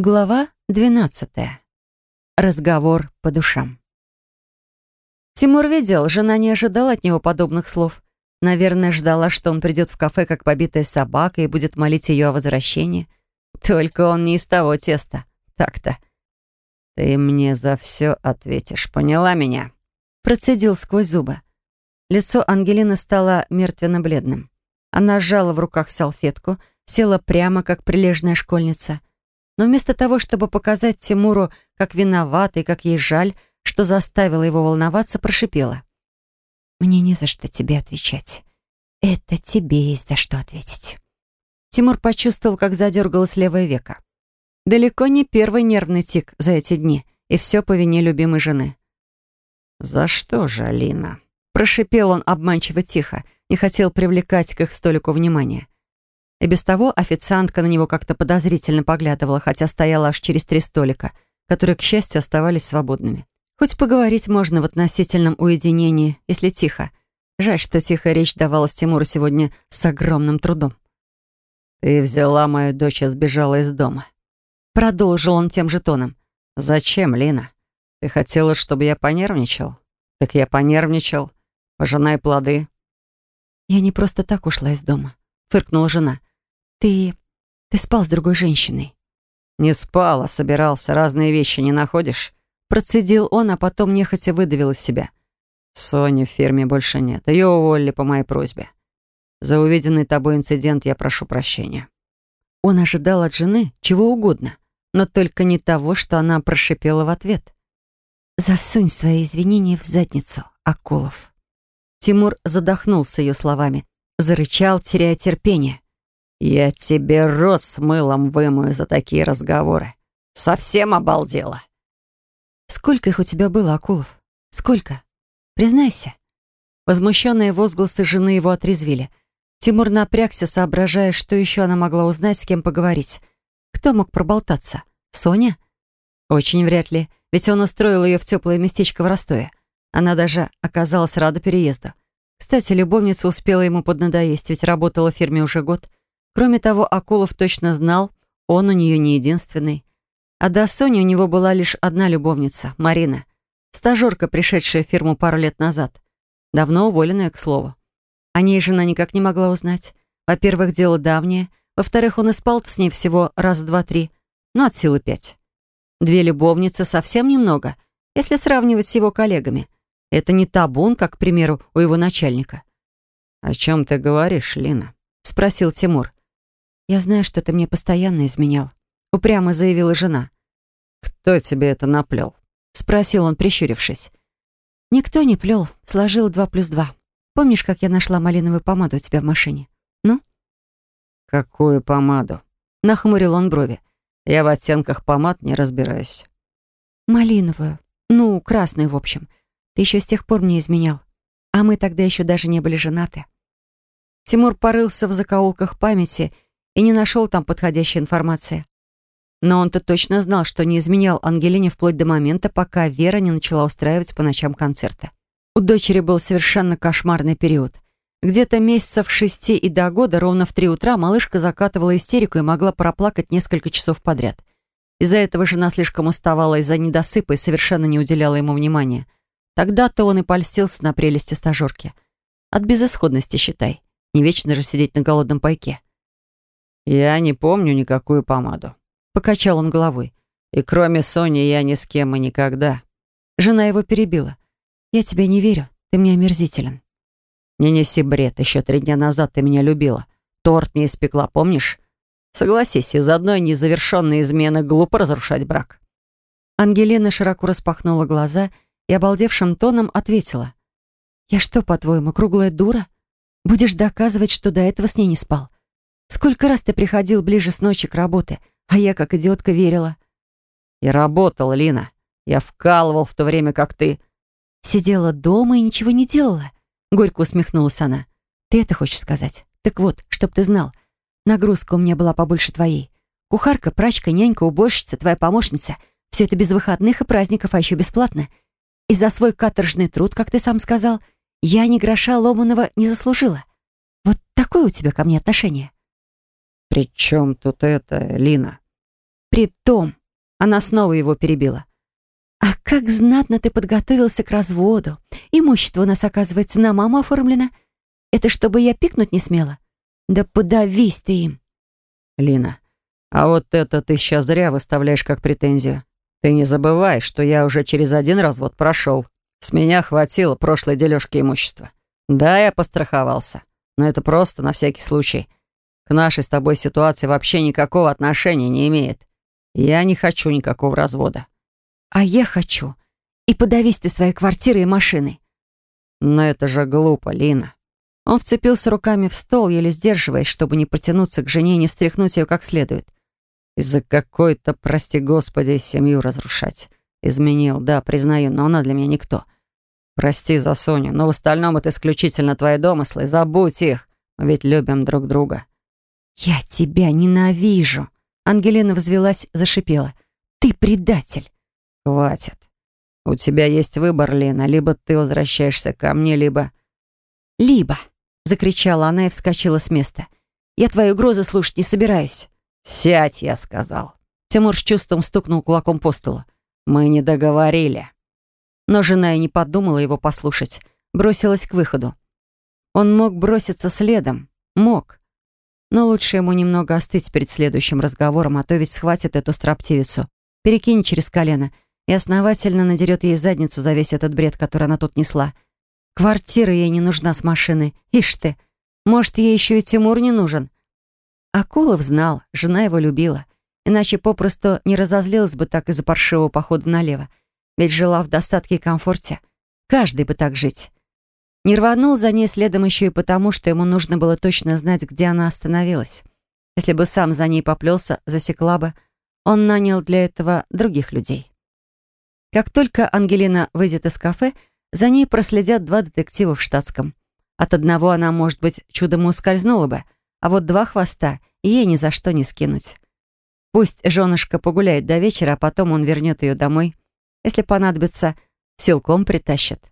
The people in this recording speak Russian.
Глава 12. Разговор по душам. Тимур видел, жена не ожидала от него подобных слов. Наверное, ждала, что он придет в кафе как побитая собака и будет молить ее о возвращении. Только он не из того теста. Так-то. «Ты мне за все ответишь, поняла меня?» Процедил сквозь зубы. Лицо Ангелины стало мертвенно-бледным. Она сжала в руках салфетку, села прямо, как прилежная школьница — но вместо того, чтобы показать Тимуру, как виновата и как ей жаль, что заставило его волноваться, прошипела. «Мне не за что тебе отвечать. Это тебе есть за что ответить». Тимур почувствовал, как задергалось левое веко. Далеко не первый нервный тик за эти дни, и все по вине любимой жены. «За что же, Алина?» Прошипел он обманчиво тихо, не хотел привлекать к их столику внимания. И без того официантка на него как-то подозрительно поглядывала, хотя стояла аж через три столика, которые, к счастью, оставались свободными. Хоть поговорить можно в относительном уединении, если тихо. Жаль, что тихая речь давалась Тимуру сегодня с огромным трудом. «Ты взяла мою дочь и сбежала из дома». Продолжил он тем же тоном. «Зачем, Лина? Ты хотела, чтобы я понервничал? Так я понервничал. Пожинай плоды». «Я не просто так ушла из дома», — фыркнула жена. «Ты... ты спал с другой женщиной?» «Не спал, а собирался. Разные вещи не находишь?» Процедил он, а потом нехотя выдавил из себя. «Сони в фирме больше нет. Ее уволили по моей просьбе. За увиденный тобой инцидент я прошу прощения». Он ожидал от жены чего угодно, но только не того, что она прошипела в ответ. «Засунь свои извинения в задницу, Акулов». Тимур задохнулся ее словами, зарычал, теряя терпение. «Я тебе рот с мылом вымою за такие разговоры. Совсем обалдела». «Сколько их у тебя было, Акулов? Сколько? Признайся». Возмущенные возгласы жены его отрезвили. Тимур напрягся, соображая, что еще она могла узнать, с кем поговорить. Кто мог проболтаться? Соня? Очень вряд ли, ведь он устроил ее в теплое местечко в Ростове. Она даже оказалась рада переезду. Кстати, любовница успела ему поднадоесть, ведь работала в фирме уже год. Кроме того, Акулов точно знал, он у нее не единственный. А до Сони у него была лишь одна любовница, Марина. Стажерка, пришедшая в фирму пару лет назад. Давно уволенная, к слову. О ней жена никак не могла узнать. Во-первых, дело давнее. Во-вторых, он и спал с ней всего раз, два, три. Ну, от силы пять. Две любовницы совсем немного, если сравнивать с его коллегами. Это не табун, как, к примеру, у его начальника. «О чем ты говоришь, Лина?» — спросил Тимур. «Я знаю, что ты мне постоянно изменял», — упрямо заявила жена. «Кто тебе это наплел?» — спросил он, прищурившись. «Никто не плел, сложил два плюс два. Помнишь, как я нашла малиновую помаду у тебя в машине? Ну?» «Какую помаду?» — нахмурил он брови. «Я в оттенках помад не разбираюсь». «Малиновую. Ну, красную, в общем. Ты еще с тех пор мне изменял. А мы тогда еще даже не были женаты». Тимур порылся в закоулках памяти и не нашел там подходящей информации. Но он-то точно знал, что не изменял Ангелине вплоть до момента, пока Вера не начала устраивать по ночам концерты. У дочери был совершенно кошмарный период. Где-то месяцев шести и до года, ровно в три утра, малышка закатывала истерику и могла проплакать несколько часов подряд. Из-за этого жена слишком уставала из-за недосыпа и совершенно не уделяла ему внимания. Тогда-то он и польстился на прелести стажерки. От безысходности, считай. Не вечно же сидеть на голодном пайке. «Я не помню никакую помаду», — покачал он головой. «И кроме Сони я ни с кем и никогда». Жена его перебила. «Я тебе не верю, ты мне омерзителен». «Не неси бред, еще три дня назад ты меня любила. Торт не испекла, помнишь? Согласись, из одной незавершенной измены глупо разрушать брак». Ангелина широко распахнула глаза и обалдевшим тоном ответила. «Я что, по-твоему, круглая дура? Будешь доказывать, что до этого с ней не спал? Сколько раз ты приходил ближе с ночи к работе, а я, как идиотка, верила. И работал, Лина. Я вкалывал в то время, как ты... Сидела дома и ничего не делала. Горько усмехнулась она. Ты это хочешь сказать? Так вот, чтоб ты знал, нагрузка у меня была побольше твоей. Кухарка, прачка, нянька, уборщица, твоя помощница. Все это без выходных и праздников, а еще бесплатно. И за свой каторжный труд, как ты сам сказал, я ни гроша ломаного не заслужила. Вот такое у тебя ко мне отношение. «При чем тут это, Лина?» Притом, она снова его перебила. «А как знатно ты подготовился к разводу. Имущество у нас, оказывается, на маму оформлено. Это чтобы я пикнуть не смела? Да подавись ты им!» «Лина, а вот это ты сейчас зря выставляешь как претензию. Ты не забывай, что я уже через один развод прошел. С меня хватило прошлой дележки имущества. Да, я постраховался, но это просто на всякий случай. К нашей с тобой ситуации вообще никакого отношения не имеет. Я не хочу никакого развода. А я хочу. И подавись ты своей квартирой и машиной. Но это же глупо, Лина. Он вцепился руками в стол, еле сдерживаясь, чтобы не потянуться к жене и не встряхнуть ее как следует. Из-за какой-то, прости господи, семью разрушать. Изменил, да, признаю, но она для меня никто. Прости за Соню, но в остальном это исключительно твои домыслы. Забудь их. Мы ведь любим друг друга. Я тебя ненавижу. Ангелина взвелась, зашипела. Ты предатель. Хватит. У тебя есть выбор, Лена. Либо ты возвращаешься ко мне, либо... Либо, закричала она и вскочила с места. Я твою угрозы слушать не собираюсь. Сядь, я сказал. Тимур с чувством стукнул кулаком по столу. Мы не договорили. Но жена и не подумала его послушать. Бросилась к выходу. Он мог броситься следом. Мог. Но лучше ему немного остыть перед следующим разговором, а то ведь схватит эту строптивицу, перекинет через колено и основательно надерет ей задницу за весь этот бред, который она тут несла. Квартира ей не нужна с машиной. Ишь ты, может, ей еще и Тимур не нужен. Акулов знал, жена его любила. Иначе попросту не разозлилась бы так из-за паршивого похода налево. Ведь жила в достатке и комфорте. Каждый бы так жить. Не рванул за ней следом еще и потому, что ему нужно было точно знать, где она остановилась. Если бы сам за ней поплелся, засекла бы, он нанял для этого других людей. Как только Ангелина выйдет из кафе, за ней проследят два детектива в штатском. От одного она, может быть, чудом ускользнула бы, а вот два хвоста ей ни за что не скинуть. Пусть женушка погуляет до вечера, а потом он вернет ее домой. Если понадобится, силком притащит.